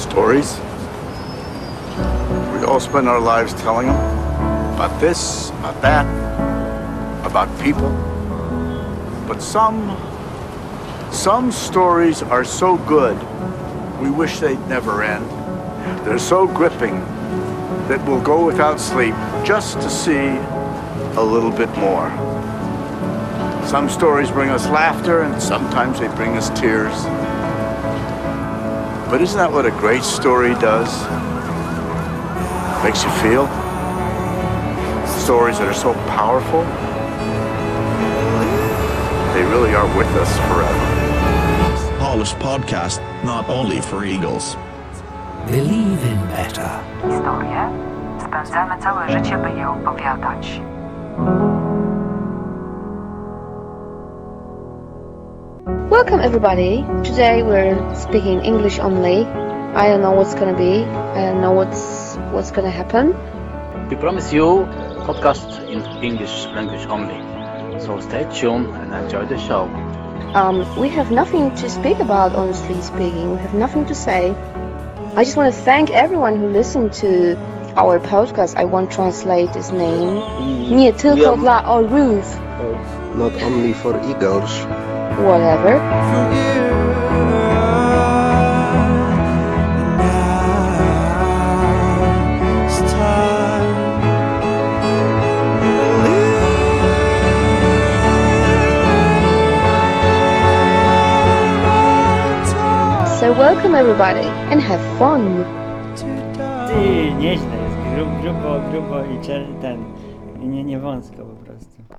stories. We all spend our lives telling them about this, about that, about people. But some, some stories are so good, we wish they'd never end. They're so gripping that we'll go without sleep just to see a little bit more. Some stories bring us laughter, and sometimes they bring us tears. But isn't that what a great story does? Makes you feel? Stories that are so powerful, they really are with us forever. Polish podcast, not only for Eagles. Believe in better. Historie spędzamy całe życie, by je opowiadać. Welcome everybody. Today we're speaking English only. I don't know what's gonna be. I don't know what's what's gonna happen. We promise you podcast in English language only. So stay tuned and enjoy the show. Um, we have nothing to speak about, honestly speaking. We have nothing to say. I just want to thank everyone who listened to our podcast. I won't translate his name. Nie tylko dla orłów. not only for eagles. Whatever. So welcome everybody and have fun. Nieźle jest, Gru, grubo, grubo i ten, nie, nie wąsko po prostu.